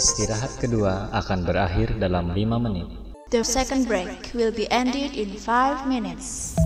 Istirahat kedua akan berakhir dalam 5 menit. The second break will be ended in 5 minutes.